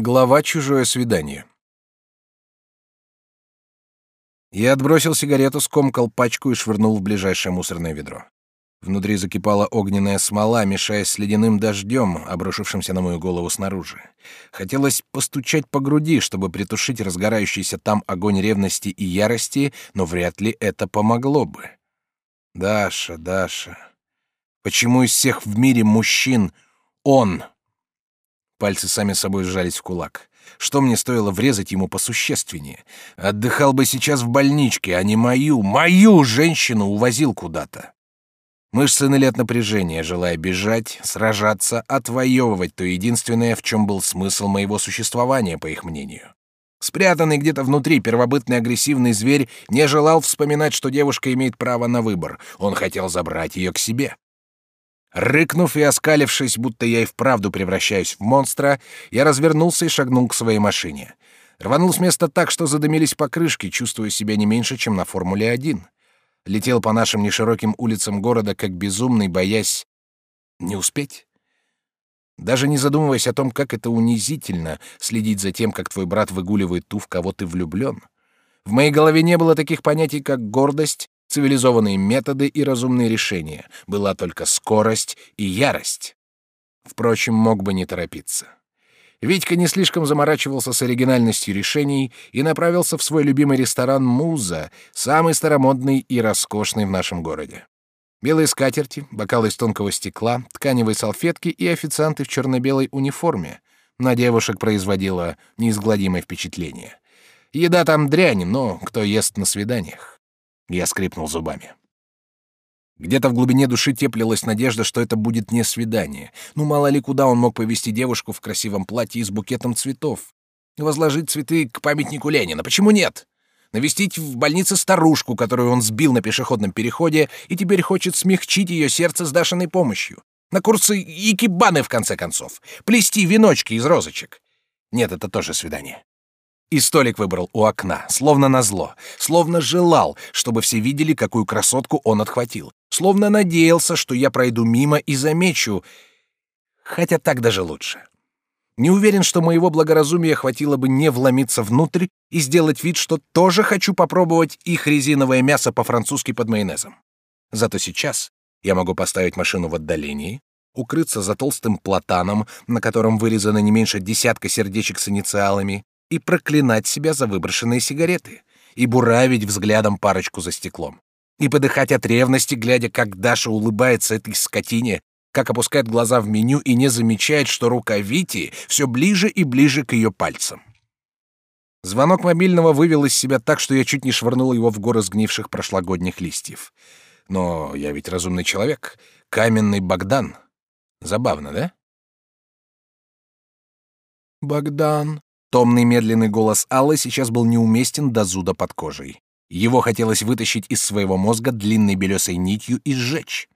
Глава «Чужое свидание». Я отбросил сигарету, скомкал пачку и швырнул в ближайшее мусорное ведро. Внутри закипала огненная смола, мешаясь с ледяным дождем, обрушившимся на мою голову снаружи. Хотелось постучать по груди, чтобы притушить разгорающийся там огонь ревности и ярости, но вряд ли это помогло бы. Даша, Даша. Почему из всех в мире мужчин он Пальцы сами собой сжались в кулак. Что мне стоило врезать ему посущественнее? Отдыхал бы сейчас в больничке, а не мою, мою женщину увозил куда-то. Мышцы ныли от напряжения, желая бежать, сражаться, отвоевывать то единственное, в чем был смысл моего существования, по их мнению. Спрятанный где-то внутри первобытный агрессивный зверь не желал вспоминать, что девушка имеет право на выбор. Он хотел забрать ее к себе. Рыкнув и оскалившись, будто я и вправду превращаюсь в монстра, я развернулся и шагнул к своей машине. Рванул с места так, что задымились покрышки, чувствуя себя не меньше, чем на Формуле-1. Летел по нашим нешироким улицам города, как безумный, боясь не успеть. Даже не задумываясь о том, как это унизительно следить за тем, как твой брат выгуливает ту, в кого ты влюблен. В моей голове не было таких понятий, как гордость, цивилизованные методы и разумные решения, была только скорость и ярость. Впрочем, мог бы не торопиться. Витька не слишком заморачивался с оригинальностью решений и направился в свой любимый ресторан «Муза», самый старомодный и роскошный в нашем городе. Белые скатерти, бокалы из тонкого стекла, тканевые салфетки и официанты в черно-белой униформе. На девушек производило неизгладимое впечатление. Еда там дрянь, но кто ест на свиданиях? Я скрипнул зубами. Где-то в глубине души теплилась надежда, что это будет не свидание. Ну, мало ли, куда он мог повести девушку в красивом платье с букетом цветов. Возложить цветы к памятнику Ленина. Почему нет? Навестить в больнице старушку, которую он сбил на пешеходном переходе, и теперь хочет смягчить ее сердце с Дашиной помощью. На курсы икебаны, в конце концов. Плести веночки из розочек. Нет, это тоже свидание. И столик выбрал у окна, словно назло, словно желал, чтобы все видели, какую красотку он отхватил, словно надеялся, что я пройду мимо и замечу, хотя так даже лучше. Не уверен, что моего благоразумия хватило бы не вломиться внутрь и сделать вид, что тоже хочу попробовать их резиновое мясо по-французски под майонезом. Зато сейчас я могу поставить машину в отдалении, укрыться за толстым платаном, на котором вырезано не меньше десятка сердечек с инициалами, и проклинать себя за выброшенные сигареты, и буравить взглядом парочку за стеклом, и подыхать от ревности, глядя, как Даша улыбается этой скотине, как опускает глаза в меню и не замечает, что рука Вити все ближе и ближе к ее пальцам. Звонок мобильного вывел из себя так, что я чуть не швырнул его в горы сгнивших прошлогодних листьев. Но я ведь разумный человек, каменный Богдан. Забавно, да? Богдан, Томный медленный голос Аллы сейчас был неуместен до зуда под кожей. Его хотелось вытащить из своего мозга длинной белесой нитью и сжечь.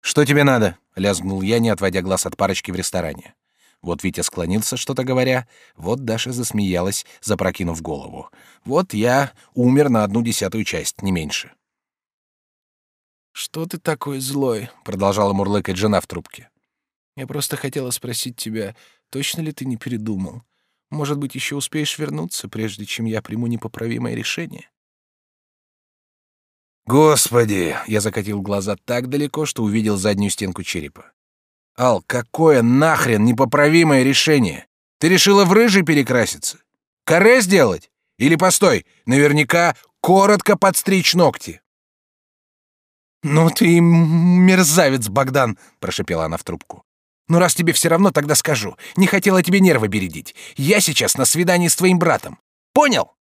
«Что тебе надо?» — лязгнул я, не отводя глаз от парочки в ресторане. Вот Витя склонился, что-то говоря. Вот Даша засмеялась, запрокинув голову. Вот я умер на одну десятую часть, не меньше. «Что ты такой злой?» — продолжала мурлыкать жена в трубке. «Я просто хотела спросить тебя, точно ли ты не передумал? Может быть, еще успеешь вернуться, прежде чем я приму непоправимое решение?» «Господи!» — я закатил глаза так далеко, что увидел заднюю стенку черепа. «Ал, какое нахрен непоправимое решение? Ты решила в рыжий перекраситься? Каре сделать? Или, постой, наверняка коротко подстричь ногти?» «Ну ты мерзавец, Богдан!» — прошепела она в трубку. Ну, раз тебе все равно, тогда скажу. Не хотела тебе нервы бередить. Я сейчас на свидании с твоим братом. Понял?